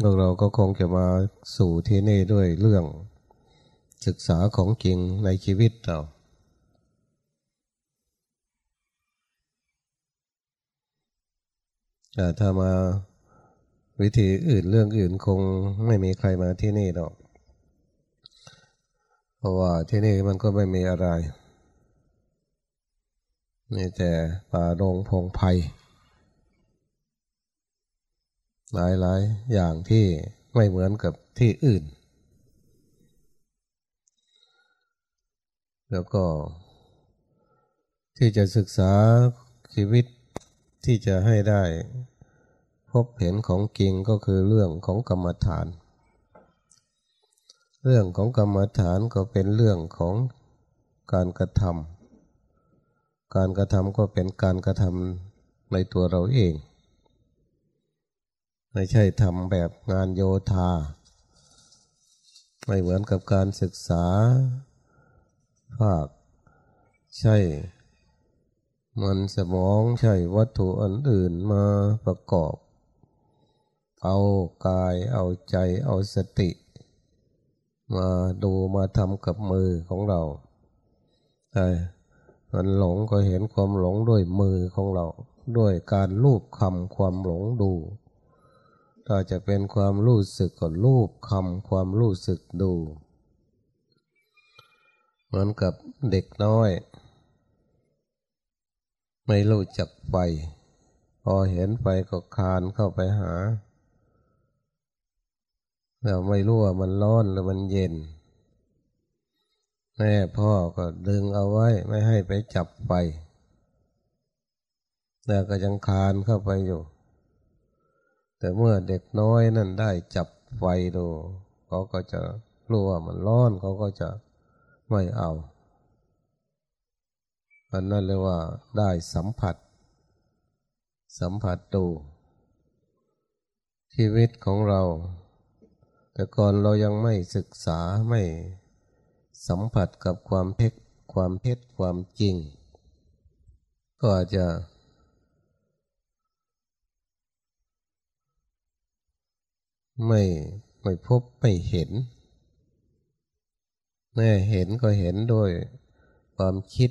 เราเราก็คงจะมาสู่ที่นี่ด้วยเรื่อง ศึกษาของจริงในชีวิตเรา แต่ถ้ามาวิธีอื่นเรื่องอื่นคงไม่มีใครมาที่นี่หรอก เพราะว่าที่นี่มันก็ไม่มีอะไรมีแต่ป่าดงพงไพ่ หลายๆ อย่างที่ไม่เหมือนกับที่อื่น แล้วก็ ที่จะศึกษาชีวิตที่จะให้ได้ พบเห็นของจริงก็คือเรื่องของกรรมฐาน เรื่องของกรรมฐานก็เป็นเรื่องของการกระทำการกระทำก็เป็นการกระทำในตัวเราเอง ไม่ใช่ทำแบบงานโยธา ไม่เหมือนกับการศึกษา ภาค ใช่ มันสมองใช่วัตถุอันอื่นมาประกอบ เอากายเอาใจเอาสติ มาดูมาทำกับมือของเราแต่มันหลงก็เห็นความหลงด้วยมือของเรา ด้วยการลูบคำความหลงดู ถ้าจะเป็นความรู้สึกก็รูปคำความรู้สึกดู เหมือนกับเด็กน้อย ไม่รู้จักไฟ พอเห็นไฟก็คานเข้าไปหาแล้วไม่รู้ว่ามันร้อนหรือมันเย็น แม่พ่อก็ดึงเอาไว้ไม่ให้ไปจับไฟแล้วก็ยังคานเข้าไปอยู่ แต่เมื่อเด็กน้อยนั่นได้จับไฟดูเขาก็จะรู้ว่ามันร้อนเขาก็จะไม่เอาอันนั้นเรียกว่าได้สัมผัส สัมผัสดูชีวิตของเรา แต่ก่อนเรายังไม่ศึกษาไม่สัมผัสกับความเท็จความเท็จความจริง ก็อาจจะ ไม่ไม่พบไม่เห็นแม่เห็นก็เห็นโดยความคิด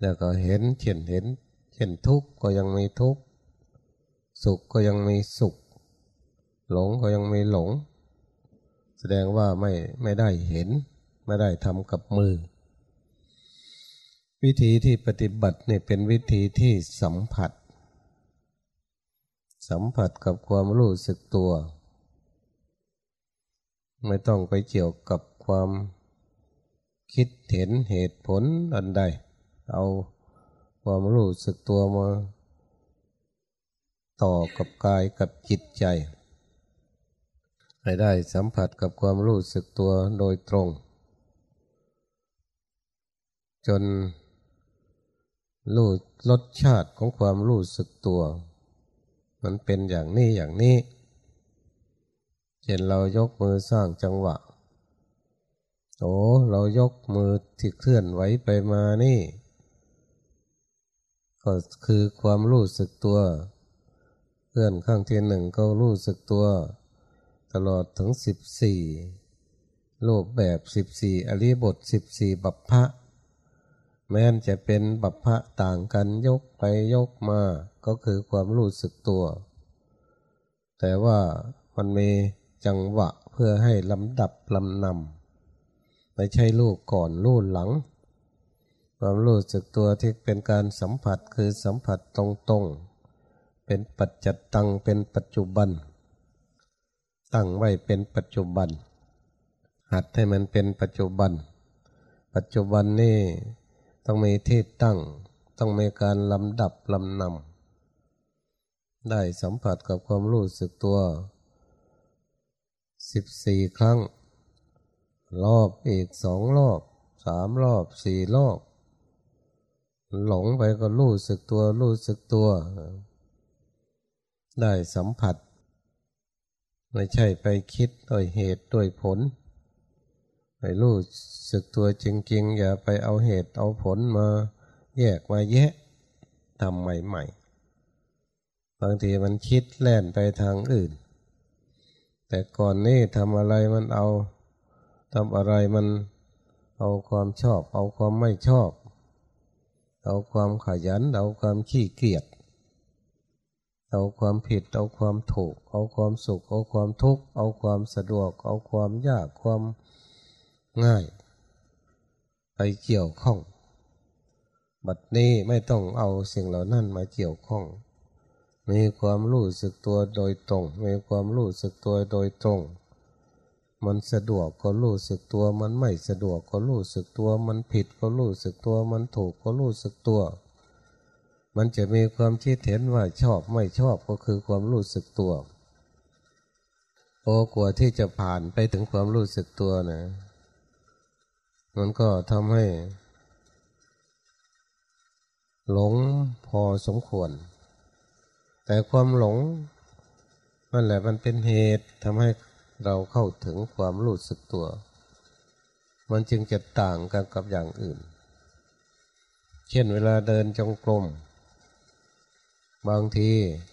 แล้วก็เห็นเช่นเห็น เช่นทุกข์ก็ยังมีทุกข์สุขก็ยังมีสุข หลงก็ยังมีหลง แสดงว่าไม่ไม่ได้เห็น ไม่ได้ทำกับมือ วิธีที่ปฏิบัติเนี่ยเป็นวิธีที่สัมผัส สัมผัสกับความรู้สึกตัว ไม่ต้องไปเกี่ยวกับความคิดเห็นเหตุผลอันใด เอาความรู้สึกตัวมา ต่อกับกายกับจิตใจ ให้ได้สัมผัสกับความรู้สึกตัวโดยตรง จนรู้รสชาติของความรู้สึกตัว มันเป็นอย่างนี้อย่างนี้เช่นเรายกมือสร้างจังหวะโอ้เรายกมือที่เคลื่อนไหวไปมานี่ ก็คือความรู้สึกตัว เคลื่อนข้างที่หนึ่งก็รู้สึกตัว ตลอดถึงสิบสี่รูปแบบสิบสี่อริบทสิบสี่บัพพะ แม้นจะเป็นบัพพะต่างกันยกไปยกมา ก็คือความรู้สึกตัว แต่ว่ามันมีจังหวะเพื่อให้ลำดับลำนำไม่ใช่ลูกก่อนลูกหลัง ความรู้สึกตัวที่เป็นการสัมผัสคือสัมผัสตรงๆ เป็นปัจจตังเป็นปัจจุบัน ตั้งไว้เป็นปัจจุบัน หัดให้มันเป็นปัจจุบัน ปัจจุบันนี่ ต้องมีที่ตั้ง ต้องมีการลำดับลำนำได้สัมผัสกับความรู้สึกตัวสิบสี่ครั้ง รอบอีกสองรอบสามรอบสี่รอบ หลงไปก็รู้สึกตัว รู้สึกตัว ได้สัมผัส ไม่ใช่ไปคิดโดยเหตุโดยผล ไปรู้สึกตัวจริงๆ อย่าไปเอาเหตุเอาผลมาแยกมาแยะทำใหม่ๆ บางทีมันคิดแล่นไปทางอื่น แต่ก่อนนี้ทำอะไรมันเอาทำอะไรมันเอาความชอบ เอาความไม่ชอบ เอาความขยัน เอาความขี้เกียจเอาความผิด เอาความถูก เอาความสุข เอาความทุกข์ เอาความสะดวก เอาความยาก ความ ง่าย ไปเกี่ยวข้อง บัดนี้ไม่ต้องเอาสิ่งเหล่านั้นมาเกี่ยวข้อง มีความรู้สึกตัวโดยตรง มีความรู้สึกตัวโดยตรง มันสะดวกก็รู้สึกตัว มันไม่สะดวกก็รู้สึกตัว มันผิดก็รู้สึกตัว มันถูกก็รู้สึกตัว มันจะมีความคิดเห็นว่าชอบไม่ชอบก็คือความรู้สึกตัวโอ้กว่าที่จะผ่านไปถึงความรู้สึกตัวนะ มันก็ทำให้ หลงพอสมควร แต่ความหลงนั่นแหละมันเป็นเหตุทำให้เราเข้าถึงความรู้สึกตัว มันจึงจะต่างกันกับอย่างอื่น เช่นเวลาเดินจงกรมบางที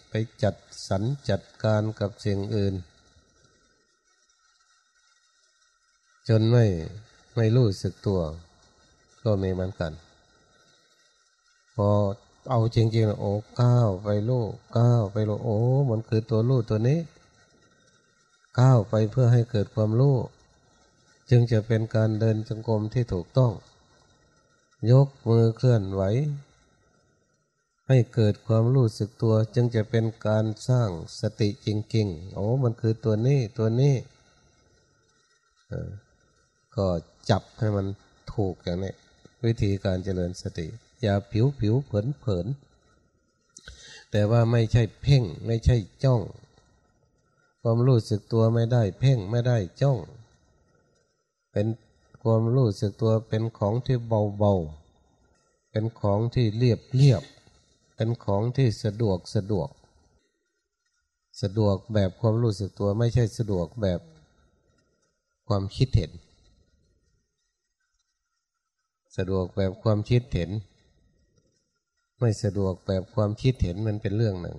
ไปจัดสรรจัดการกับสิ่งอื่น จนไม่ ไม่รู้สึกตัว ก็มีเหมือนกัน พอเอาจริงๆโอ้ก้าวไปลูกก้าวไปลูกโอ้มันคือตัวลูกตัวนี้ก้าวไปเพื่อให้เกิดความรู้จึงจะเป็นการเดินจงกรมที่ถูกต้อง ยกมือเคลื่อนไหว ให้เกิดความรู้สึกตัว จึงจะเป็นการสร้างสติจริงๆโอ้มันคือตัวนี้ตัวนี้ก็ จับให้มันถูกอย่างนี้วิธีการเจริญสติ อย่าผิวผิวเผินเผินแต่ว่าไม่ใช่เพ่งไม่ใช่จ้อง ความรู้สึกตัวไม่ได้ เพ่งไม่ได้จ้อง เป็นความรู้สึกตัวเป็นของที่เบาๆเป็นของที่เรียบเรียบเป็นของที่สะดวกสะดวก สะดวกแบบความรู้สึกตัวไม่ใช่สะดวกแบบความคิดเห็น สะดวกแบบความคิดเห็น ไม่สะดวกแบบความคิดเห็นมันเป็นเรื่องหนึ่ง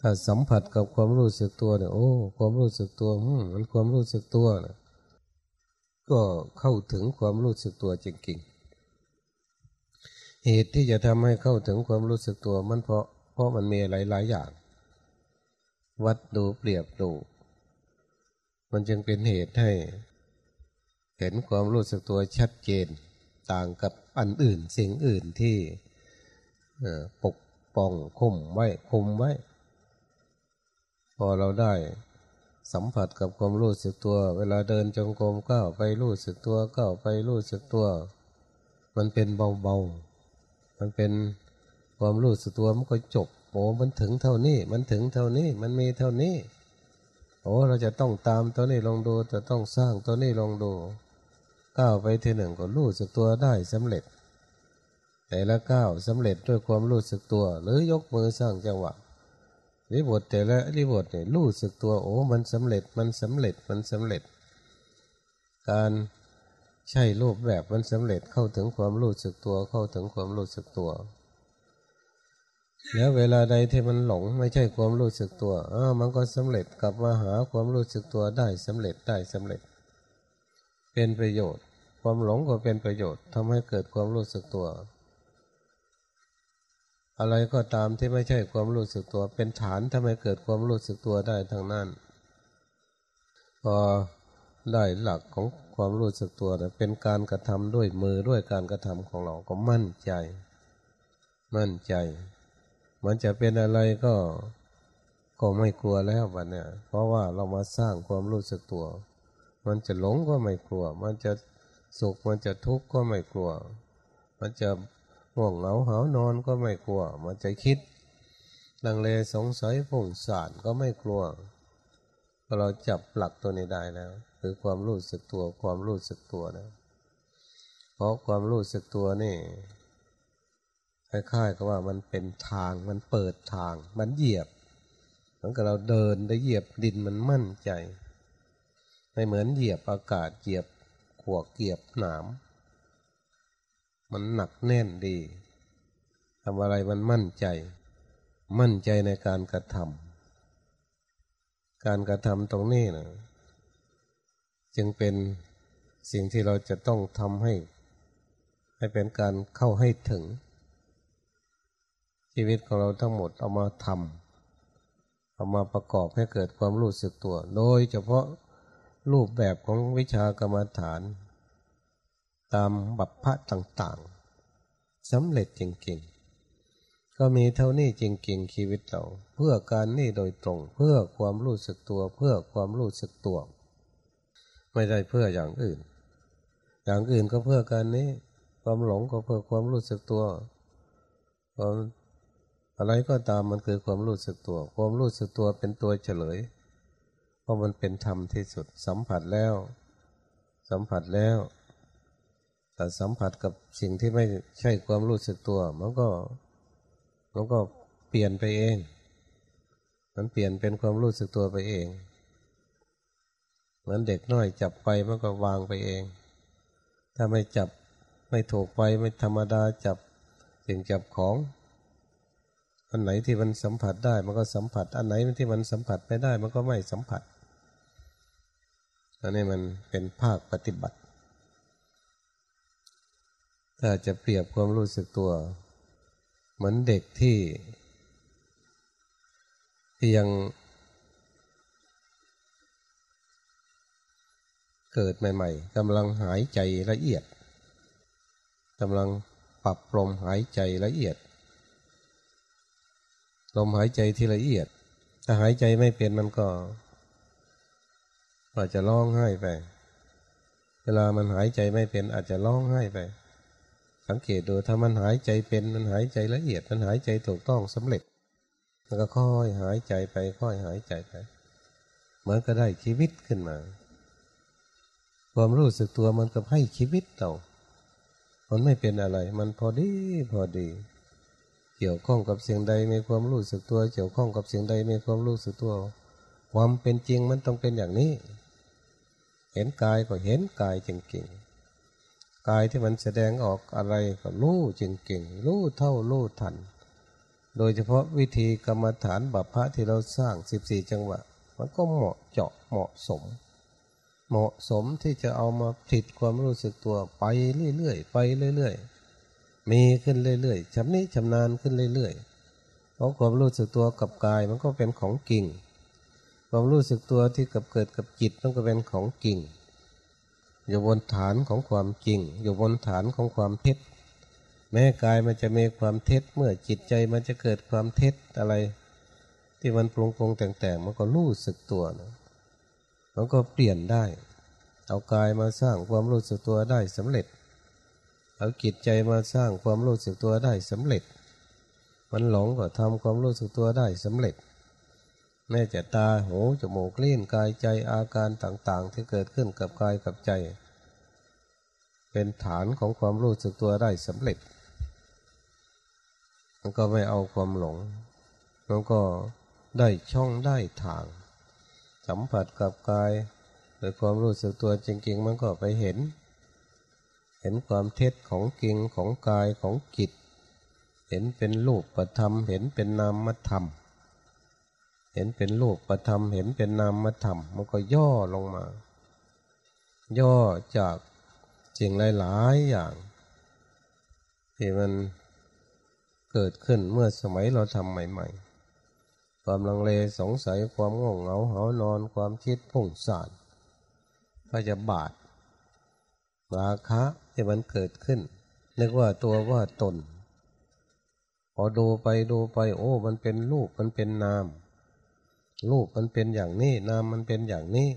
ถ้าสัมผัสกับความรู้สึกตัวเนี่ยโอ้ความรู้สึกตัวมันความรู้สึกตัวนะก็เข้าถึงความรู้สึกตัวจริงๆ เหตุที่จะทำให้เข้าถึงความรู้สึกตัวมันเพราะเพราะมันมีหลายๆอย่าง วัดดูเปรียบดู มันจึงเป็นเหตุให้ เห็นความรู้สึกตัวชัดเจน ต่างกับอันอื่นสิ่งอื่นที่ปกป้องคุมไว้คุมไว้ พอเราได้สัมผัสกับความรู้สึกตัว เวลาเดินจงกรมก้าวไปรู้สึกตัวก้าวไปรู้สึกตัว มันเป็นเบาๆ มันเป็นความรู้สึกตัวมันก็จบโอ้มันถึงเท่านี้ มันถึงเท่านี้ มันมีเท่านี้ โอ้เราจะต้องตามตัวนี้ลองดู จะต้องสร้างตัวนี้ลองดู ก้าวไปทีหนึ่งก็รู้สึกตัวได้สำเร็จ แต่ละก้าวสำเร็จด้วยความรู้สึกตัว หรือยกมือสร้างจังหวะริบทแต่ละริบทเนี่ยรู้สึกตัวโอ้มันสำเร็จมันสำเร็จมันสำเร็จ การใช่รูปแบบมันสำเร็จเข้าถึงความรู้สึกตัวเข้าถึงความรู้สึกตัว แล้วเวลาใดที่มันหลงไม่ใช่ความรู้สึกตัวอ้ามันก็สำเร็จกลับมาหาความรู้สึกตัวได้สำเร็จได้สำเร็จ เป็นประโยชน์ ความหลงก็เป็นประโยชน์ทำให้เกิดความรู้สึกตัว อะไรก็ตามที่ไม่ใช่ความรู้สึกตัว เป็นฐานทำให้เกิดความรู้สึกตัวได้ทั้งนั้นพอได้หลักของความรู้สึกตัวเป็นการกระทำด้วยมือด้วยการกระทำของเราก็มั่นใจ มั่นใจ มันจะเป็นอะไรก็ก็ไม่กลัวแล้ววันเนี้ยเพราะว่าเรามาสร้างความรู้สึกตัว มันจะหลงก็ไม่กลัว มันจะสุขมันจะทุกข์ก็ไม่กลัว มันจะง่วงเหงาหานอนก็ไม่กลัว มันจะคิดลังเลสงสัยผงสารก็ไม่กลัวพอเราจับหลักตัวนี้ได้แล้ว คือความรู้สึกตัวความรู้สึกตัวนะเพราะความรู้สึกตัวนี่คล้ายๆกับว่ามันเป็นทางมันเปิดทาง มันเหยียบเหมือนกับเราเดินได้เหยียบดินมันมั่นใจ ไม่เหมือนเหยียบอากาศเหยียบขวกเหยียบหนาม มันหนักแน่นดีทำอะไรมันมั่นใจ มั่นใจในการกระทำการกระทำตรงนี้นะจึงเป็นสิ่งที่เราจะต้องทำให้ ให้เป็นการเข้าให้ถึง ชีวิตของเราทั้งหมดเอามาทำเอามาประกอบให้เกิดความรู้สึกตัว โดยเฉพาะ รูปแบบของวิชากรรมฐาน ตามบัพพะต่างๆสำเร็จจริงๆ ก็มีเท่านี้จริงๆ ชีวิตเรา เพื่อการนี่โดยตรง เพื่อความรู้สึกตัว เพื่อความรู้สึกตัว ไม่ได้เพื่ออย่างอื่น อย่างอื่นก็เพื่อการนี้ ความหลงก็เพื่อความรู้สึกตัวความอะไรก็ตามมันคือความรู้สึกตัว ความรู้สึกตัวเป็นตัวเฉลย เพราะมันเป็นธรรมที่สุด สัมผัสแล้ว สัมผัสแล้วแต่สัมผัสกับสิ่งที่ไม่ใช่ความรู้สึกตัว มันก็มันก็เปลี่ยนไปเอง มันเปลี่ยนเป็นความรู้สึกตัวไปเองเหมือนเด็กน้อยจับไปมันก็วางไปเอง ถ้าไม่จับไม่ถูกไปไม่ธรรมดาจับสิ่งจับของอันไหนที่มันสัมผัสได้มันก็สัมผัส อันไหนที่มันสัมผัสไม่ได้ มันก็ไม่สัมผัส อันนี้มันเป็นภาคปฏิบัติ ถ้าจะเปรียบความรู้สึกตัว เหมือนเด็กที่ ที่ยังเกิดใหม่ ๆกำลังหายใจละเอียดกำลังปรับลมหายใจละเอียด ลมหายใจที่ละเอียด ถ้าหายใจไม่เป็นมันก็ อาจจะร้องไห้ไป เวลามันหายใจไม่เป็น อาจจะร้องไห้ไป สังเกตดูถ้ามันหายใจเป็นมันหายใจละเอียดมันหายใจถูกต้องสำเร็จมันก็ค่อยหายใจไป ค่อยหายใจไปเหมือนก็ได้ชีวิตขึ้นมา ความรู้สึกตัวมันก็ให้ชีวิตเรามันไม่เป็นอะไร มันพอดีพอดี เกี่ยวข้องกับเสียงใดมีความรู้สึกตัว เกี่ยวข้องกับเสียงใดมีความรู้สึกตัว ความเป็นจริงมันต้องเป็นอย่างนี้ เห็นกายก็เห็นกายจริงๆกายที่มันแสดงออกอะไรก็รู้จริงๆรู้เท่ารู้ทัน โดยเฉพาะวิธีกรรมฐานบัพพะที่เราสร้างสิบสี่จังหวะ มันก็เหมาะเจาะเหมาะสม เหมาะสมที่จะเอามาผิดความรู้สึกตัวไปเรื่อยๆไปเรื่อยๆมีขึ้นเรื่อยๆชำนิชำนาญขึ้นเรื่อยๆเพราะความรู้สึกตัวกับกายมันก็เป็นของกิ่ง ความรู้สึกตัวที่กับเกิดกับจิตมันก็เป็นของกิ่งอยู่บนฐานของความจริง อยู่บนฐานของความเท็จ แม้กายมันจะมีความเท็จเมื่อจิตใจมันจะเกิดความเท็จอะไร ที่มันปรุงปรุงแต่งๆมันก็รู้สึกตัวนะมันก็เปลี่ยนได้ เอากายมาสร้างความรู้สึกตัวได้สำเร็จ เอาจิตใจมาสร้างความรู้สึกตัวได้สำเร็จ มันหลงก็ทำความรู้สึกตัวได้สำเร็จ แม้จะตาหูจมูกลิ้นกายใจอาการต่างๆ ที่เกิดขึ้นกับกายกับใจ เป็นฐานของความรู้สึกตัวได้สำเร็จ มันก็ไม่เอาความหลงมันก็ได้ช่องได้ทาง สัมผัสกับกายโดยความรู้สึกตัวจริง ๆ มันก็ไปเห็น เห็นความเท็จของกิงของกายของจิต เห็นเป็นรูปประธรรม เห็นเป็นนามธรรม เห็นเป็นรูปประธรรมเห็นเป็นนามธรรมมันก็ย่อลงมา ย่อจากสิ่งหลายๆอย่าง ที่มันเกิดขึ้นเมื่อสมัยเราทำใหม่ๆ ความลังเลสงสัยความง่วงเหงาหานอนความคิดพุ่งสานก็จะบาดราคะที่มันเกิดขึ้นนึกว่าตัวว่าตน พอดูไปดูไปโอ้ มันเป็นรูปมันเป็นนาม รูปมันเป็นอย่างนี้ นามมันเป็นอย่างนี้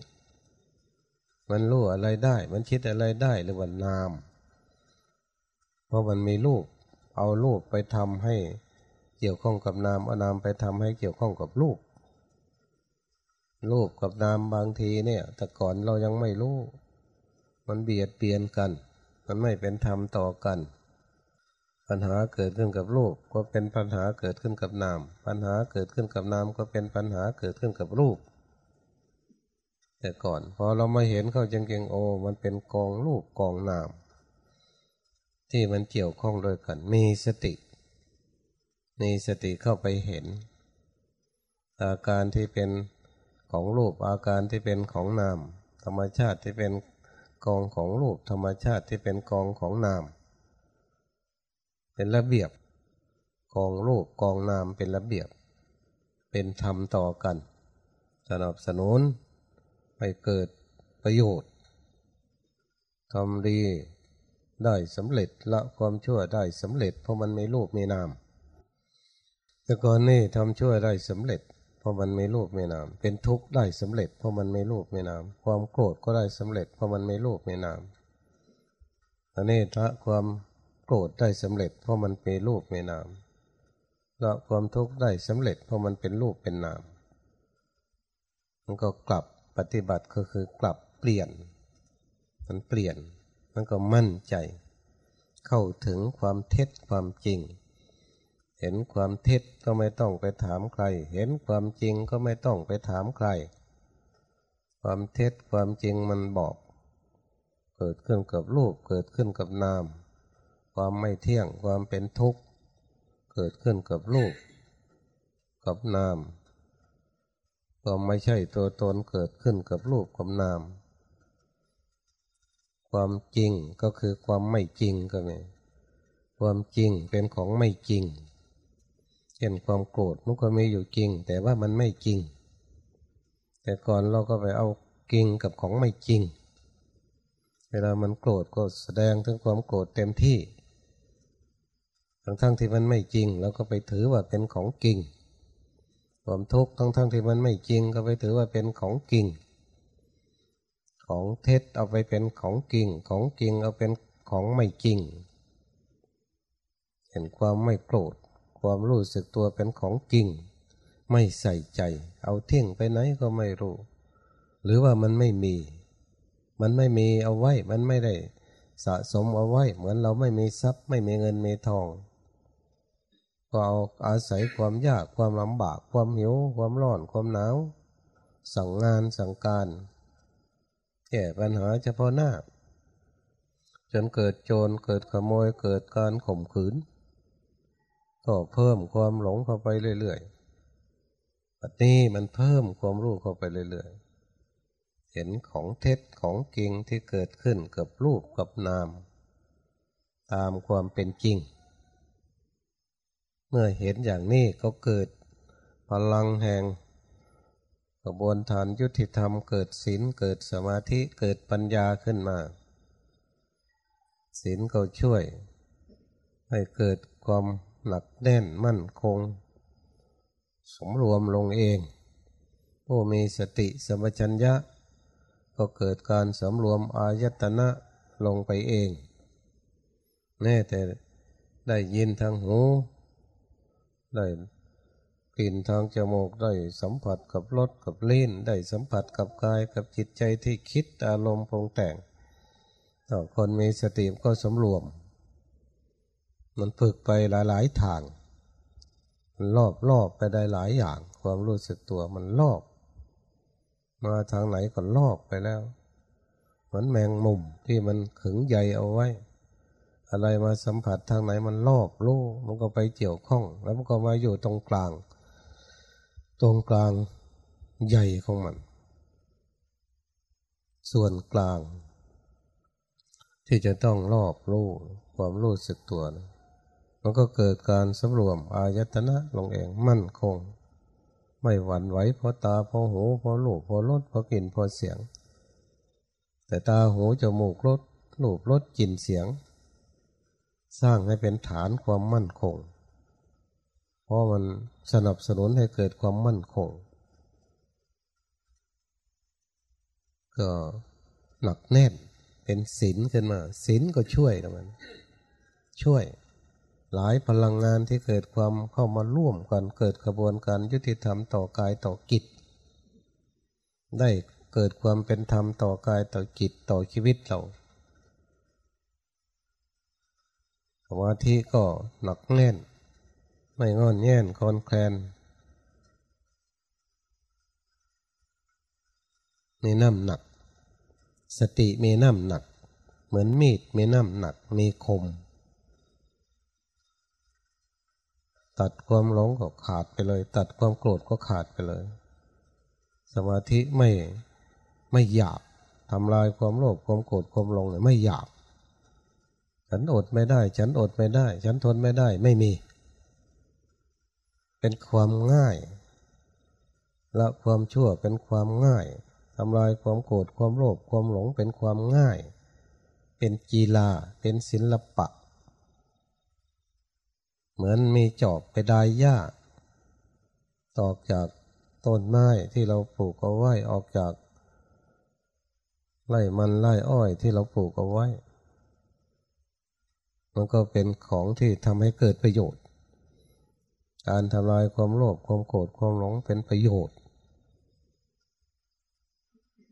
มันรู้อะไรได้ มันคิดอะไรได้หรือว่านาม เพราะมันมีรูป เอารูปไปทำให้เกี่ยวข้องกับนามเอานามไปทำให้เกี่ยวข้องกับรูป รูปกับนามบางทีเนี่ย แต่ก่อนเรายังไม่รู้ มันเบียดเบียนกัน มันไม่เป็นธรรมต่อกัน ปัญหาเกิดขึ้นกับรูปก็เป็นปัญหาเกิดขึ้นกับนาม ปัญหาเกิดขึ้นกับนามก็เป็นปัญหาเกิดขึ้นกับรูป แต่ก่อนพอเรามาเห็นเข้าจริงๆโอ้มันเป็นกองรูปกองนาม ที่มันเกี่ยวข้องโดยกัน มีสติ มีสติเข้าไปเห็น อาการที่เป็นของรูปอาการที่เป็นของนาม ธรรมชาติที่เป็นกองของรูปธรรมชาติที่เป็นกองของนาม เป็นระเบียบ กองรูปกองนามเป็นระเบียบ เป็นธรรมต่อกัน สนับสนุนให้เกิดประโยชน์ทำดีได้สำเร็จละความชั่วได้สำเร็จ เพราะมันไม่รูปไม่นาม แต่ก่อนนี่ทำชั่วได้สำเร็จ เพราะมันไม่รูปไม่นาม เป็นทุกข์ได้สำเร็จ เพราะมันไม่รูปไม่นาม ความโกรธก็ได้สำเร็จ เพราะมันไม่รูปไม่นามอันนี้ถ้าความ โกรธได้สำเร็จ เพราะมันเป็นรูปไม่นามละความทุกข์ได้สำเร็จ เพราะมันเป็นรูปเป็นนาม มันก็กลับปฏิบัติก็คือกลับเปลี่ยน มันเปลี่ยน มันก็มั่นใจ เข้าถึงความเท็จความจริง เห็นความเท็จก็ไม่ต้องไปถามใคร เห็นความจริงก็ไม่ต้องไปถามใคร ความเท็จความจริงมันบอก เกิดขึ้นกับรูปเกิดขึ้นกับนาม ความไม่เที่ยงความเป็นทุกข์ เกิดขึ้นกับรูป กับนามก็ไม่ใช่ตัวตนเกิดขึ้นกับรูปกับนาม ความจริงก็คือความไม่จริงก็ไงความจริงเป็นของไม่จริง เช่นความโกรธมันก็มีอยู่จริง แต่ว่ามันไม่จริง แต่ก่อนเราก็ไปเอาจริงกับของไม่จริง เวลามันโกรธก็แสดงถึงความโกรธเต็มที่ ทั้งทั้งที่มันไม่จริงเราก็ไปถือว่าเป็นของจริงความทุกข์ทั้งทั้งที่มันไม่จริงก็ไปถือว่าเป็นของจริง ของเท็จเอาไปเป็นของจริง ของจริงเอาเป็นของไม่จริง เห็นความไม่โกรธความรู้สึกตัวเป็นของจริง ไม่ใส่ใจ เอาเที่ยงไปไหนก็ไม่รู้ หรือว่ามันไม่มี มันไม่มีเอาไว้มันไม่ได้สะสมเอาไว้ เหมือนเราไม่มีทรัพย์ ไม่มีเงินมีทอง ก็เอาอาศัยความยากความลำบากความหิว ความร้อนความหนาว สั่งงานสั่งการแก้ปัญหาเฉพาะหน้า จนเกิดโจรเกิดขโมยเกิดการข่มขืน ก็เพิ่มความหลงเข้าไปเรื่อยๆปัจนี้มันเพิ่มความรู้เข้าไปเรื่อยๆ เห็นของเท็จของจริงที่เกิดขึ้นกับรูปกับนาม ตามความเป็นจริง เมื่อเห็นอย่างนี้ก็เกิดพลังแห่งกระบวนฐานยุติธรรมเกิดศีลเกิดสมาธิเกิดปัญญาขึ้นมาศีลก็ช่วย ให้เกิดความหนักแน่นมั่นคง สมรวมลงเอง ผู้มีสติสมัชัญญะ ก็เกิดการสำรวมอายตนะลงไปเอง แน่แต่ได้ยินทางหู ได้กลิ่นทางจมูกได้สัมผัสกับรสกับลิ้นได้สัมผัสกับกายกับจิตใจที่คิดอารมณ์ปรุงแต่งต่อคนมีสติก็สำรวม มันฝึกไปหลาย ๆ ทางมันรอบรอบไปได้หลายอย่าง ความรู้สึกตัวมันรอบ มาทางไหนก็รอบไปแล้ว เหมือนแมงมุมที่มันขึงใยเอาไว้ อะไรมาสัมผัสทางไหนมันรอบรู้มันก็ไปเกี่ยวข้อง แล้วมันก็มาอยู่ตรงกลาง ตรงกลางใหญ่ของมัน ส่วนกลาง ที่จะต้องรอบรู้ความรู้สึกตัวนะมันก็เกิดการสำรวมอายตนะลงเองมั่นคง ไม่หวั่นไหวเพราะตาเพราะหูเพราะลูกเพราะรสเพราะกลิ่นเพราะเสียง แต่ตาหูจมูกรสลูกรสกลิ่นเสียง สร้างให้เป็นฐานความมั่นคง เพราะมันสนับสนุนให้เกิดความมั่นคง ก็หนักแน่นเป็นศีลขึ้นมาศีลก็ช่วยนะมัน ช่วย หลายพลังงานที่เกิดความเข้ามาร่วมกันเกิดกระบวนการยุติธรรมต่อกายต่อกิจ ได้เกิดความเป็นธรรมต่อกายต่อกิจต่อชีวิตเรา สมาธิก็หนักแน่น ไม่งอนแง่นคอนแคลนมีน้ำหนัก สติมีน้ำหนัก เหมือนมีดมีน้ำหนักมีคม ตัดความหลงก็ขาดไปเลย ตัดความโกรธก็ขาดไปเลย สมาธิไม่ไม่หยาบทำลายความโลภความโกรธความหลงเนี่ยไม่หยาบ ฉันอดไม่ได้ ฉันอดไม่ได้ ฉันทนไม่ได้ ไม่มี เป็นความง่ายละความชั่วเป็นความง่ายทำลายความโกรธความโลภความหลงเป็นความง่าย เป็นกีฬาเป็นศิลปะ เหมือนมีจอบไปได้หญ้าตอกจากต้นไม้ที่เราปลูกเอาไว้ออกจากไร่มันไร่อ้อยที่เราปลูกเอาไว้ มันก็เป็นของที่ทำให้เกิดประโยชน์ การทำลายความโลภความโกรธความหลงเป็นประโยชน์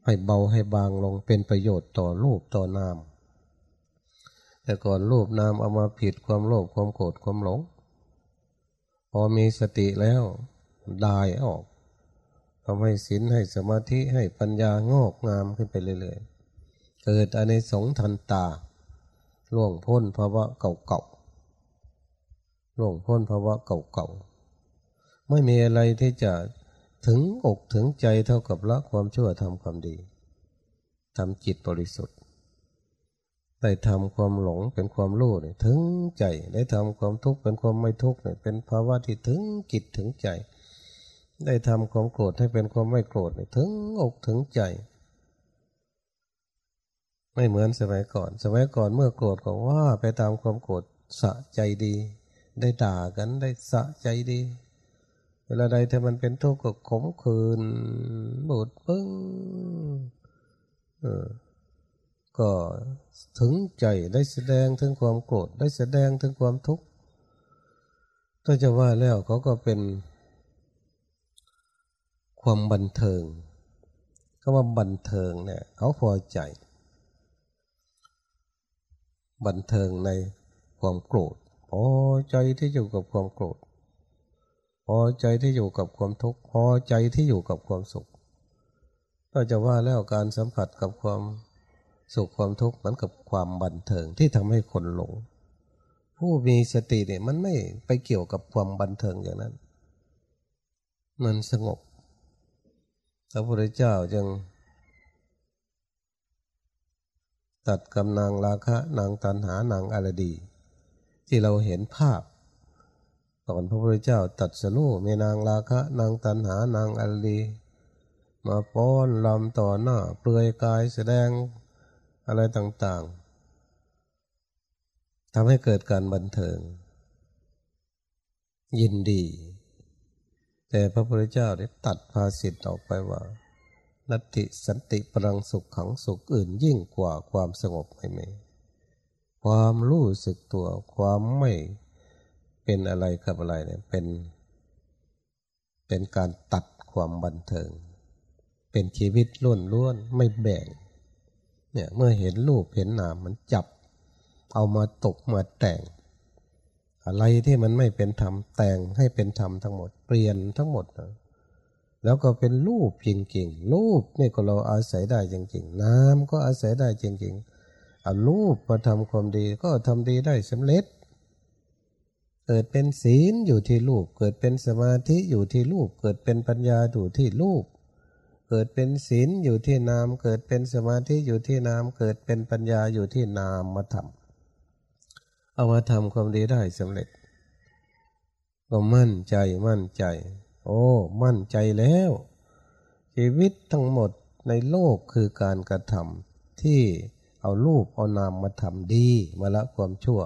ให้เบาให้บางลงเป็นประโยชน์ต่อรูปต่อนาม แต่ก่อนรูปนามเอามาผิดความโลภความโกรธความหลง พอมีสติแล้วดายออกทำให้ศีลให้สมาธิให้ปัญญางอกงามขึ้นไปเรื่อยๆ เกิดอันในสงทันตา ล่วงพ้นภาวะเก่าๆล่วงพ้นภาวะเก่าๆไม่มีอะไรที่จะถึงอกถึงใจเท่ากับละความชั่วทำความดีทำจิตบริสุทธิ์ ได้ทำความหลงเป็นความรู้เนี่ยถึงใจ ได้ทำความทุกข์เป็นความไม่ทุกข์เนี่ยเป็นภาวะที่ถึงจิตถึงใจ ได้ทำความโกรธให้เป็นความไม่โกรธเนี่ยถึงอกถึงใจ ไม่เหมือนสมัยก่อน สมัยก่อนเมื่อโกรธก็ว่าไปตามความโกรธสะใจดี ได้ด่ากันได้สะใจดี เวลาใดถ้ามันเป็นทุกข์ก็ขมขื่นบูดปึ้งก็ถึงใจได้แสดงถึงความโกรธได้แสดงถึงความทุกข์ถ้าจะว่าแล้วเขาก็เป็น ความบันเทิงก็ว่าบันเทิงเนี่ยเขาพอใจ บันเทิงในความโกรธพอใจที่อยู่กับความโกรธพอใจที่อยู่กับความทุกข์พอใจที่อยู่กับความสุขก็จะว่าแล้วการสัมผัสกับความสุขความทุกข์เหมือนกับความบันเทิงที่ทำให้คนหลง ผู้มีสติเนี่ยมันไม่ไปเกี่ยวกับความบันเทิงอย่างนั้น มันสงบพระพุทธเจ้าจึง ตัดกำนางราคะนางตันหานางอารดี ที่เราเห็นภาพ ตอนพระพุทธเจ้าตัดสรู้มีนางราคะนางตันหานางอัลลีมาป้อนลำต่อหน้าเปลือยกายแสดงอะไรต่างๆทำให้เกิดการบันเทิง ยินดี แต่พระพุทธเจ้าได้ตัดภาสิทธ์ออกไปว่า นัตติสันติปรังสุขขังสุขอื่นยิ่งกว่าความสงบไม่มีความรู้สึกตัวความไม่เป็นอะไรกับอะไรเนี่ยเป็น เป็นการตัดความบันเทิง เป็นชีวิตล้วนล้วนไม่แบ่งเนี่ยเมื่อเห็นรูปเห็นนามมันจับ เอามาตกมาแต่ง อะไรที่มันไม่เป็นธรรมแต่งให้เป็นธรรมทั้งหมดเปลี่ยนทั้งหมดนะ แล้วก็เป็นรูปจริงๆ รูปนี่ก็เราอาศัยได้จริงๆ น้ำก็อาศัยได้จริงๆเอารูปมาทำความดีก็ทำดีได้สำเร็จ เกิดเป็นศีลอยู่ที่รูป เกิดเป็นสมาธิอยู่ที่รูป เกิดเป็นปัญญาอยู่ที่รูป เกิดเป็นศีลอยู่ที่นาม เกิดเป็นสมาธิอยู่ที่นาม เกิดเป็นปัญญาอยู่ที่นามมาทำเอามาทำความดีได้สำเร็จ ก็มั่นใจมั่นใจ โอ้ มั่นใจแล้ว ชีวิตทั้งหมดในโลกคือการกระทำที่เอารูปเอานามมาทำดีมาละความชั่ว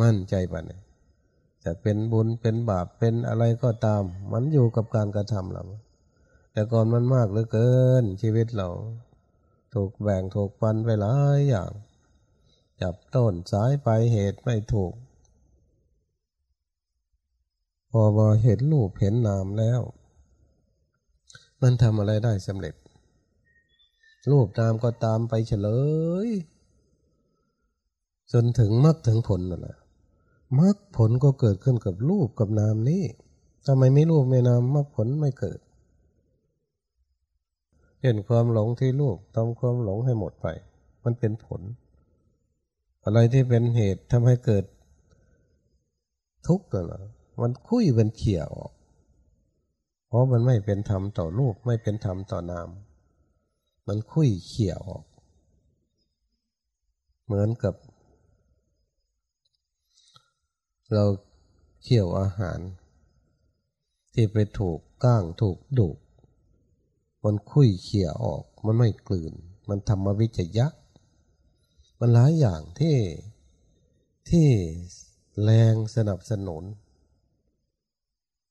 มั่นใจปะเนี่ยจะเป็นบุญเป็นบาปเป็นอะไรก็ตาม มันอยู่กับการกระทำเราแต่ก่อนมันมากเหลือเกิน ชีวิตเรา ถูกแบ่งถูกปันไปหลายอย่าง จับต้นสายไปเหตุไม่ถูก อมาเห็นรูปเห็นนามแล้ว มันทำอะไรได้สำเร็จ รูปนามก็ตามไปเฉลย จนถึงมรรคถึงผลนั่นแหละมรรคผลก็เกิดขึ้นกับรูปกับนามนี้ทำไมไม่รูปไม่นามมรรคผลไม่เกิด เห็นความหลงที่รูปทำความหลงให้หมดไป มันเป็นผล อะไรที่เป็นเหตุทำให้เกิดทุกข์นั่นแหละ มันคุยเป็นเขี่ยออก เพราะมันไม่เป็นธรรมต่อรูปไม่เป็นธรรมต่อนาม มันคุยเขี่ยออก เหมือนกับ เราเขี่ยวอาหาร ที่ไปถูกก้างถูกดุมันคุยเขี่ยออก มันไม่กลืน มันธรรมวิจยะ มันหลายอย่างที่ที่แรงสนับสนุน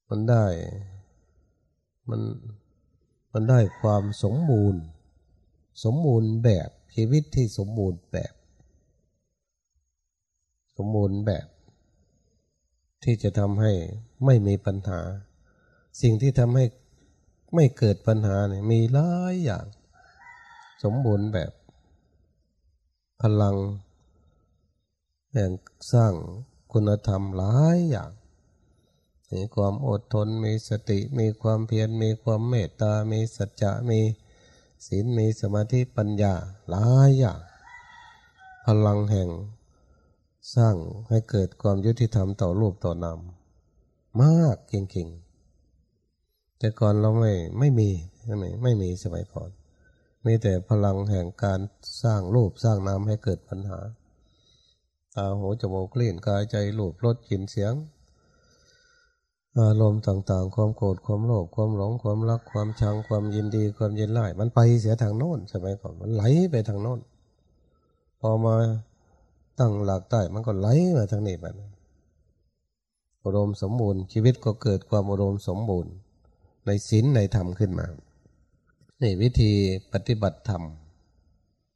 มันได้ มันมันได้ความสมบูรณ์ สมบูรณ์แบบชีวิตที่สมบูรณ์แบบ สมบูรณ์แบบ ที่จะทำให้ไม่มีปัญหา สิ่งที่ทำให้ไม่เกิดปัญหาเนี่ยมีหลายอย่าง สมบูรณ์แบบ พลังแห่งสร้างคุณธรรมหลายอย่าง มีความอดทน มีสติ มีความเพียร มีความเมตตา มีสัจจะ มีศีล มีสมาธิปัญญาหลายอย่างพลังแห่งสร้างให้เกิดความยุติธรรมต่อรูปต่อนามมากจริงๆ แต่ก่อนเราไม่ไม่มีไม่ไม่มีสมัยก่อน มีแต่พลังแห่งการสร้างรูปสร้างนามให้เกิดปัญหาตาหูจมูกลิ้นกายใจรูปรสกลิ่นเสียง อารมณ์ต่างๆ ความโกรธ ความโลภ ความหลง ความรัก ความชัง ความยินดี ความยินไล่มันไปเสียทางโน้นใช่ไหมก่อน มันไหลไปทางโน้น พอมาตั้งหลักใต้มันก็ไหลมาทางนี้มันอุดมสมบูรณ์ ชีวิตก็เกิดความอุดมสมบูรณ์ ในศีลในธรรมขึ้นมา นี่วิธีปฏิบัติธรรม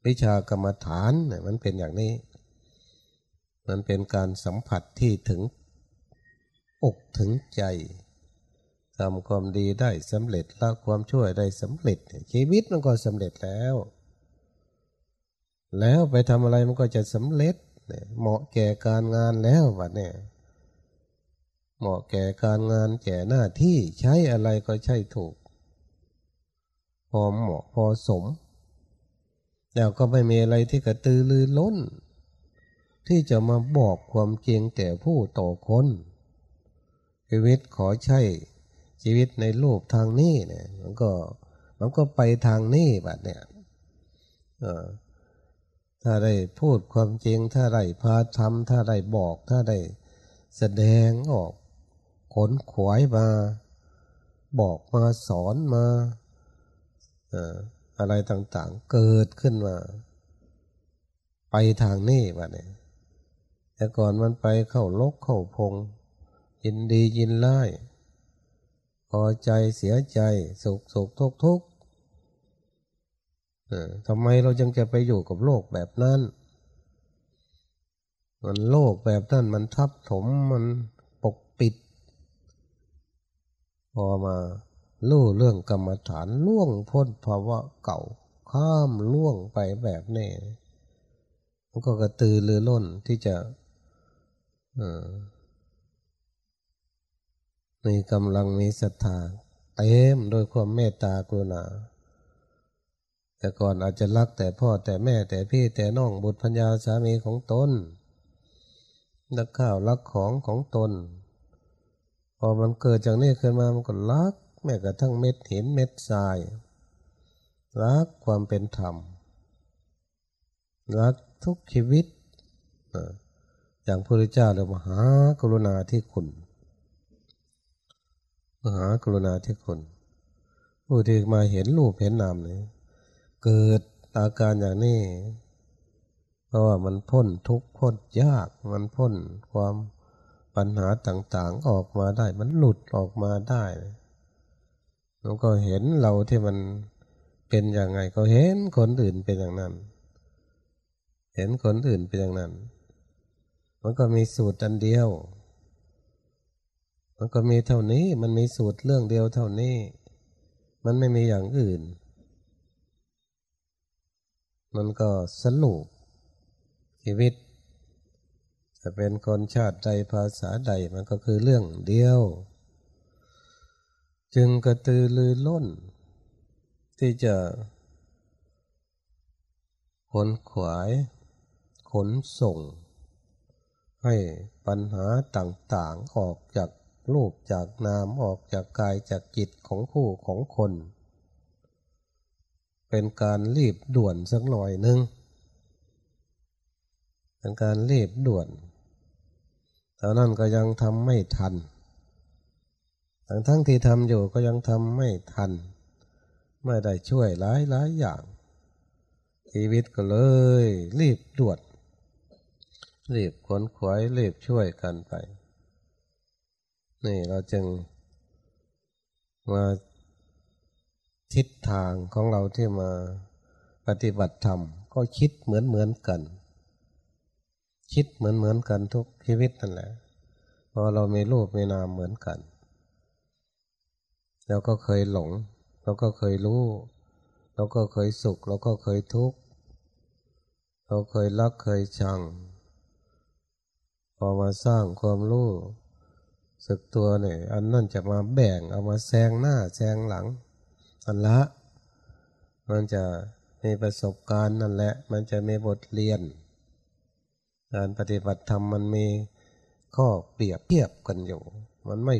วิชากรรมฐานเนี่ยมันเป็นอย่างนี้ มันเป็นการสัมผัสที่ถึง อกถึงใจทำความดีได้สำเร็จละความช่วยได้สำเร็จ ชีวิตมันก็สำเร็จแล้ว แล้วไปทำอะไรมันก็จะสำเร็จเหมาะแก่การงานแล้ววะเนี่ยเหมาะแก่การงานแก่หน้าที่ใช้อะไรก็ใช่ถูก พอเหมาะพอสม แล้วก็ไม่มีอะไรที่กระตือรือร้น ที่จะมาบอกความจริงแต่ผู้ต่อคน ชีวิตขอใช่ชีวิตในโลกทางนี้เนี่ย มันก็มันก็ไปทางนี้แบบเนี่ยถ้าได้พูดความจริง ถ้าได้พาทำถ้าได้บอก ถ้าได้แสดงออก ขนขวายมา บอกมาสอนมาอะไรต่างๆ เกิดขึ้นมา ไปทางนี้แบบเนี่ยแต่ก่อนมันไปเข้าลกเข้าพง ยินดียินไล่พอใจเสียใจสุขสุขทุกทุกทำไมเราจึงจะไปอยู่กับโลกแบบนั้น มันโลกแบบนั้นมันทับถมมันปกปิด พอมาลู่เรื่องกรรมฐานล่วงพ้นภาวะเก่าข้ามล่วงไปแบบนี้มันก็กระตือรือร้นที่จะ มีกำลังมีศรัทธาเต็มโดยความเมตตากรุณา แต่ก่อนอาจจะรักแต่พ่อแต่แม่แต่พี่แต่น้องบุตรพัญญาสามีของตนรักข้าวรักของของตน พอมันเกิดจากนี้ขึ้นมามันก็รัก แม้กระทั่งเม็ดหินเม็ดทรายรักความเป็นธรรมรักทุกชีวิตอย่างพระพุทธเจ้าเรียกมหากรุณาที่คุณ มหากรุณาที่คุณผู้ที่มาเห็นรูปเห็นนามเลยเกิดอาการอย่างนี้ เพราะว่ามันพ้นทุกข์พ้นยากมันพ้นความปัญหาต่างๆออกมาได้ มันหลุดออกมาได้แล้วก็เห็นเราที่มันเป็นอย่างไง ก็เห็นคนอื่นเป็นอย่างนั้น เห็นคนอื่นเป็นอย่างนั้น มันก็มีสูตรอันเดียว มันก็มีเท่านี้มันมีสูตรเรื่องเดียวเท่านี้ มันไม่มีอย่างอื่น มันก็สรุปชีวิต จะเป็นคนชาติใดภาษาใดมันก็คือเรื่องเดียว จึงกระตือรือร้น ที่จะขนขวาย ขนส่ง ให้ปัญหาต่างๆออกจาก รูปจากนามออกจากกายจากจิตของผู้ของคน เป็นการรีบด่วนสักหน่อยหนึ่งเป็นการรีบด่วนแต่นั้นก็ยังทำไม่ทัน ทั้งทั้งที่ทำอยู่ก็ยังทำไม่ทัน ไม่ได้ช่วยหลายหลายอย่าง ชีวิตก็เลย รีบด่วนรีบขนขวายรีบช่วยกันไป นี่เราจึงมาทิศทางของเราที่มาปฏิบัติธรรม ก็คิดเหมือนเหมือนกัน คิดเหมือนเหมือนกันทุกชีวิตนั่นแหละพอเรามีรูปมีนามเหมือนกันเราก็เคยหลง เราก็เคยรู้เราก็เคยสุข เราก็เคยทุกข์เราเคยรักเคยชัง พอมาสร้างความรู้ สึกตัวเนี่ยอันนั่นจะมาแบ่งเอามาแซงหน้าแซงหลัง อันละ มันจะมีประสบการณ์นั่นแหละ มันจะมีบทเรียน การปฏิบัติธรรมมันมีข้อเปรียบเทียบกันอยู่ มันไม่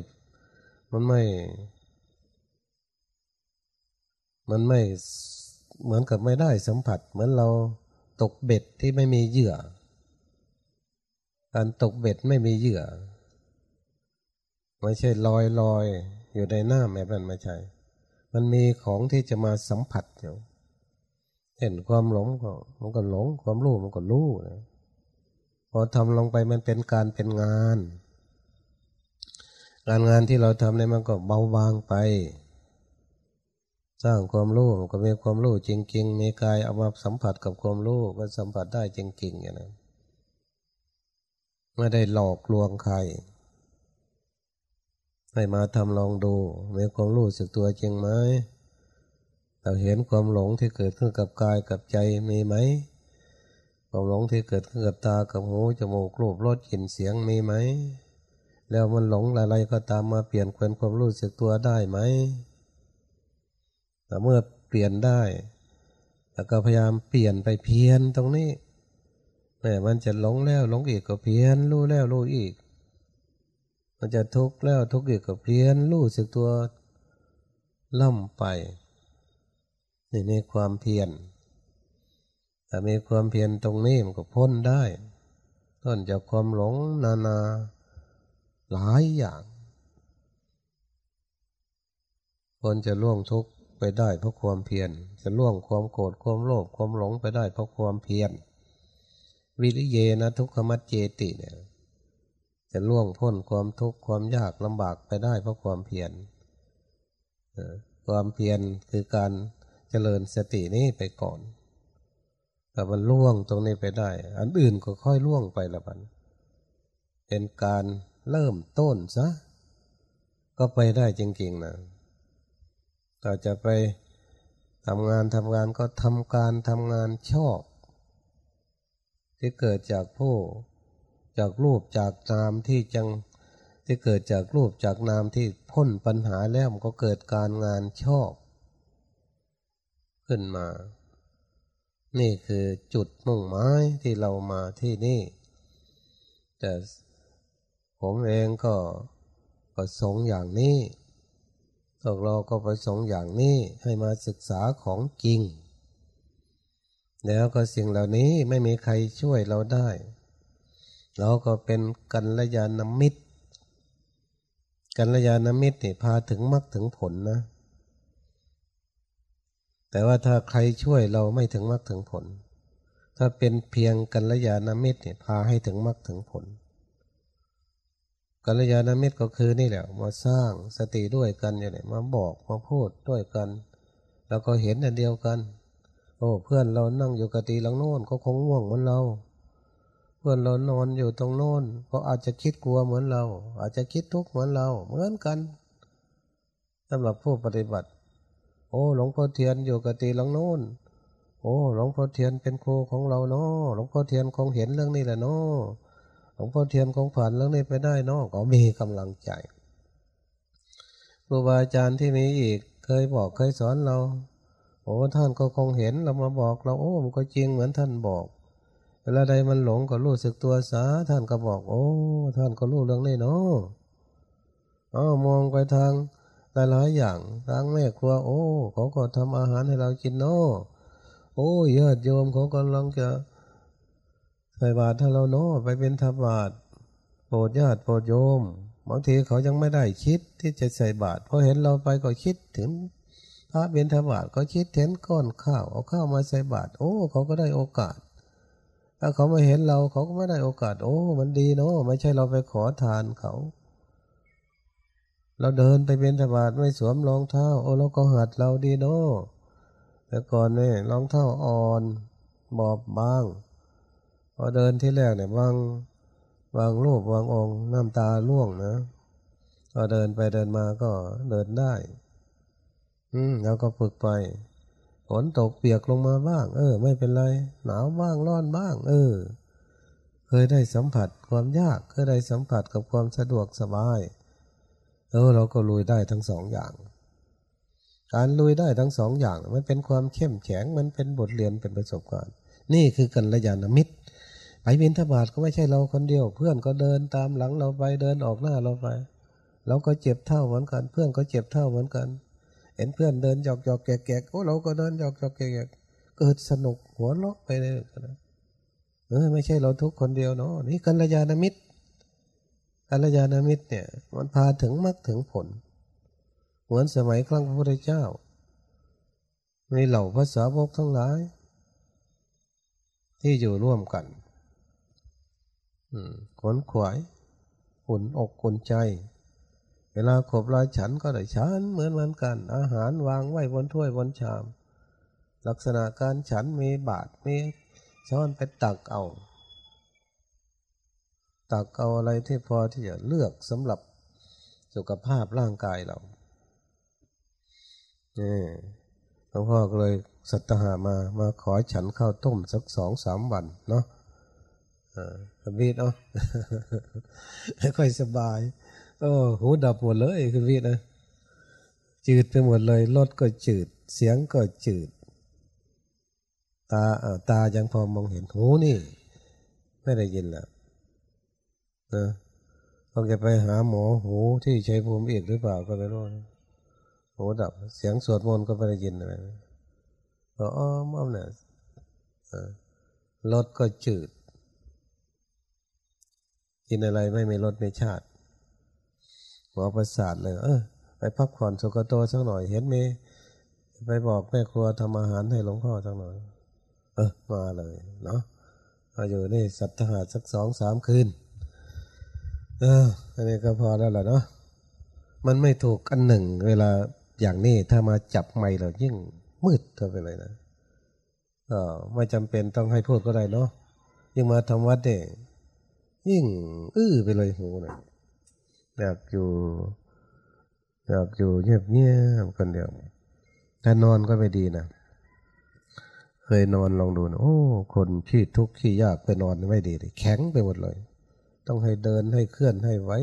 มันไม่ มันไม่เหมือนกับไม่ได้สัมผัส เหมือนเราตกเบ็ดที่ไม่มีเหยื่อ การตกเบ็ดไม่มีเหยื่อ ไม่ใช่ลอยลอยอยู่ในหน้าแม่เป็นไม่ใช่ มันมีของที่จะมาสัมผัสอยู่เห็นความหลงก็มันก็หลง ความรู้มันก็รู้นะพอทำลงไปมันเป็นการเป็นงาน การงานที่เราทำเนี่ยมันก็เบาบางไป สร้างความรู้มันก็มีความรู้จริง ๆ มีกายเอามาสัมผัสกับความรู้ก็สัมผัสได้จริงๆอย่างนั้นไม่ได้หลอกลวงใคร ให้มาทำลองดูมีความรู้สึกตัวจริงไหมเราเห็นความหลงที่เกิดขึ้นกับกายกับใจมีไหมความหลงที่เกิดขึ้นกับตากับหูจมูกรูปรสกลิ่นเสียงมีไหม แล้วมันหลงอะไรก็ตามมาเปลี่ยนเปลี่ยนความรู้สึกตัวได้ไหมแต่เมื่อเปลี่ยนได้ แล้วก็พยายามเปลี่ยนไปเพียนตรงนี้แม่มันจะหลงแล้วหลงอีกก็เพียนรู้แล้วรู้อีก มันจะทุกข์แล้วทุกข์อีกก็เพียนรู้สึกตัวล่ำไปนี่ในความเพียรแต่มีความเพียรตรงนี้มันก็พ้นได้ ต้นจากความหลงนานา หลายอย่างคนจะล่วงทุกข์ไปได้เพราะความเพียรจะล่วงความโกรธความโลภความหลงไปได้เพราะความเพียรวิริเยนะทุกขมัจเจติเนี่ย จะล่วงพ้นความทุกข์ความยากลำบากไปได้เพราะความเพียรความเพียรคือการเจริญสตินี้ไปก่อนแต่มันล่วงตรงนี้ไปได้ อันอื่นก็ค่อยล่วงไปละบันเป็นการเริ่มต้นซะ ก็ไปได้จริงๆนะต่อจะไปทำงานทำงานก็ทำการทำงานชอบ ที่เกิดจากผู้ จากรูปจากนามที่จังที่เกิดจากรูปจากนามที่พ้นปัญหาแล้วมันก็เกิดการงานชอบ ขึ้นมา นี่คือจุดมุ่งหมายที่เรามาที่นี่แต่ผมเองก็ประสงค์อย่างนี้พวกเราก็ประสงค์อย่างนี้ให้มาศึกษาของจริง แล้วก็สิ่งเหล่านี้ไม่มีใครช่วยเราได้ เราก็เป็นกัลยาณมิตร กัลยาณมิตรนี่พาถึงมรรคถึงผลนะ แต่ว่าถ้าใครช่วยเราไม่ถึงมรรคถึงผล ถ้าเป็นเพียงกัลยาณมิตรเนี่ยพาให้ถึงมรรคถึงผล กัลยาณมิตรก็คือนี่แหละมาสร้างสติด้วยกันอย่างนี้มาบอกมาพูดด้วยกัน แล้วก็เห็นอันเดียวกัน โอ้เพื่อนเรานั่งอยู่กะตีหลังโน้นก็คงง่วงเหมือนเรา เพื่อนเรานอนอยู่ตรงโน้นก็อาจจะคิดกลัวเหมือนเรา อาจจะคิดทุกข์เหมือนเรา เหมือนกันสำหรับผู้ปฏิบัติ โอ้หลวงพ่อเทียนอยู่กตีหลังโน้นโอ้หลวงพ่อเทียนเป็นครูของเราเนาะหลวงพ่อเทียนคงเห็นเรื่องนี้แหละเนาะหลวงพ่อเทียนคงผ่านเรื่องนี้ไปได้เนาะก็มีกำลังใจครูบาอาจารย์ที่มีอีกเคยบอกเคยสอนเรา โอ้ท่านก็คงเห็นเรามาบอกเราโอ้มันก็จริงเหมือนท่านบอก เวลาใดมันหลงก็รู้สึกตัวสาท่านก็บอก โอ้ ท่านก็รู้เรื่องนี้เนาะอ๋อมองไปทางหลายๆอย่างทางแม่ครัว โอ้เขาก็ทำอาหารให้เรากินเนาะโอ้ยอดโยมเขากำลังจะใส่บาตรถ้าเราเนาะไปเป็นทบาตโปรดญาติโปรดโยมบางทีเขายังไม่ได้คิดที่จะใส่บาตรพอเห็นเราไปก็คิดถึงพระเบญทบาตก็คิดเห็นก้อนข้าวเอาข้าวมาใส่บาตรโอ้ เขาก็ได้โอกาส ถ้าเขาไม่เห็นเราเขาก็ไม่ได้โอกาส โอ้ มันดีเนาะไม่ใช่เราไปขอทานเขา เราเดินไปเบญทบาตไม่สวมรองเท้า โอ้เราก็หัดเราดีเนาะแต่ก่อนเนี่ยรองเท้าอ่อนบอบบางพอเดินที่แรกเนี่ยวางวางรูปวางองค์น้ำตาล่วงนะพอเดินไปเดินมาก็เดินได้ อืมเราก็ฝึกไป ฝนตกเปียกลงมาบ้าง เออ ไม่เป็นไร หนาวบ้างร้อนบ้าง เออ เคยได้สัมผัสความยาก เคยได้สัมผัสกับความสะดวกสบาย เออ เราก็ลุยได้ทั้งสองอย่าง การลุยได้ทั้งสองอย่าง มันเป็นความเข้มแข็ง มันเป็นบทเรียนเป็นประสบการณ์ นี่คือกันระยาณมิตรไปบินทบาทก็ไม่ใช่เราคนเดียว เพื่อนก็เดินตามหลังเราไปเดินออกหน้าเราไป เราก็เจ็บเท่าเหมือนกัน เพื่อนก็เจ็บเท่าเหมือนกัน เห็นเพื่อนเดินหยอกหยอกแกะแกะโอ้เราก็เดินหยอกหยอกแกะแกะเกิดสนุกหัวเราะไปเลยเออไม่ใช่เราทุกคนเดียวเนาะนี่กัลยาณมิตรกัลยาณมิตรเนี่ย มันพาถึงมรรคถึงผล เหมือนสมัยครั้งพระพุทธเจ้ามีเหล่าภาษาวกทั้งหลาย ที่อยู่ร่วมกันขนขวายอุ่นอกอุ่นใจ ลาขบลายฉันก็ได้ฉันเหมือนเหมือนกัน อาหารวางไว้บนถ้วยบนชาม ลักษณะการฉันมีบาทมีช้อนไปตักเอา ตักเอาอะไรที่พอที่จะเลือกสำหรับสุขภาพร่างกายเรานี่หลวงพ่อก็เลยสัตหามามาขอฉันข้าวต้มสักสองสามวันเนาะคุณวีดเนาะไม่ค่อยสบาย โอ้หูดับหมดเลยคุณวีดนะ จืดไปหมดเลยรถก็จืด เสียงก็จืด ตาตายังพอมองเห็นหูนี่ ไม่ได้ยินแล้วนะต้องจะไปหาหมอหูที่ใช้ภูมิเอกหรือเปล่าก็ไม่รู้หูดับเสียงสวดมนต์ก็ไม่ได้ยินอะไรอ๋อมอมเนี่ยรถก็จืด กินอะไรไม่มีรสไม่ชาติ หมอประสาทเลยเออไปพักผ่อนสุกโตสักหน่อยเห็นไหมไปบอกแม่ครัวทำอาหารให้หลวงพ่อสักหน่อย เออมาเลยเนาะมาอยู่นี่สัตหาสักสองสามคืนเอออันนี้ก็พอแล้วแหละเนาะมันไม่ถูกอันหนึ่ง เวลาอย่างนี้ถ้ามาจับไม่เรายิ่งมืดเท่าไปเลยนะก็ไม่จำเป็นต้องให้พูดก็ได้เนาะยิ่งมาทำวัดเนี่ยยิ่ง อื้อไปเลยหูนะ อยากอยู่ อยากอยู่เงียบเงียบกันเดียวถ้านอนก็ไม่ดีนะเคยนอนลองดูนะโอ้ คนขี้ทุกข์ขี้ยากไปนอนไม่ดีเลยแข็งไปหมดเลย ต้องให้เดินให้เคลื่อนให้ไว้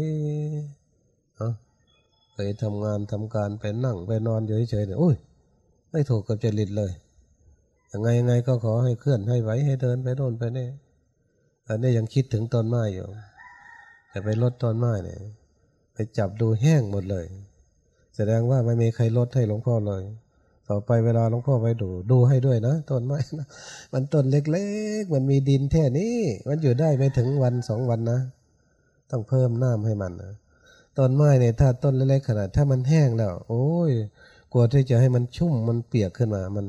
เนาะเคยทำงานทำการไปนั่งไปนอนเฉยๆเนี่ยโอ้ยไม่ถูกกับจริตเลยยังไงยังไงก็ขอให้เคลื่อนให้ไว้ให้เดินไปโน่นไปนี่อันนี้ยังคิดถึงต้นไม้อยู่ แต่ไปลดต้นไม้เนี่ย ไปจับดูแห้งหมดเลย แสดงว่าไม่มีใครลดให้หลวงพ่อเลย ต่อไปเวลาหลวงพ่อไปดู ดูให้ด้วยนะต้นไม้นะมันต้นเล็กๆ มันมีดินแค่นี้ มันอยู่ได้ไม่ถึงวันสองวันนะ ต้องเพิ่มน้ำให้มันนะต้นไม้เนี่ยถ้าต้นเล็กๆขนาด ถ้ามันแห้งแล้ว โอ้ยกลัวที่จะให้มันชุ่มมันเปียกขึ้นมา มัน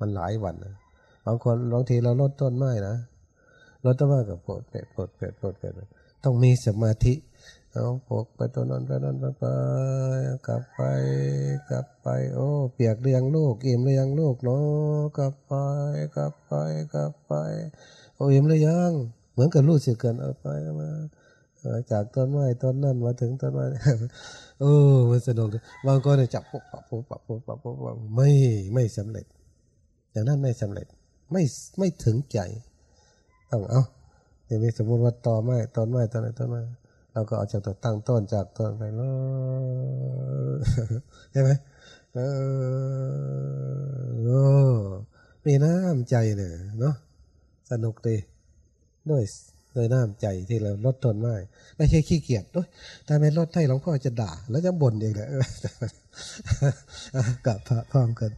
มันหลายวันนะบางคนบางทีเราลดต้นไม้นะเราต้องว่ากับโปรดเปดโปรดเปดโปรดเปดต้องมีสมาธิ เอาปกไปตัวนั้นไปนั้นไปไปกลับไป กลับไป โอ้เปียกเรียงลูกอิ่มเรียงลูกเนาะกลับไป กลับไป กลับไป โอ้อิ่มหรือยังเหมือนกับรู้สึกเกินเอาไปมาจากต้นไม้ต้นนั้นมาถึงต้นไม้โอ้มันสนุกบางคนเนี่ยจับปุ๊บปั๊บปุ๊บปั๊บปุ๊บปั๊บปุ๊บปั๊บไม่ไม่สำเร็จอย่างนั้นไม่สำเร็จไม่ไม่ถึงใจต้องเอาอย่างนี้สมมติว่าต่อไม้ต้นไม้ต้นไหนต้นไม้ เราก็เอาจากตัวตั้งต้นจากต้นไปเลยใช่ไหมเออมีน้ำใจเนี่ยเนาะสนุกดีด้วยด้วยน้ำใจที่เราลดทนมากไม่ใช่ขี้เกียจด้วยถ้าไม่ลดให้หลวงพ่อจะด่า แล้วจะบ่นเองแหละกับพระพร้อมกัน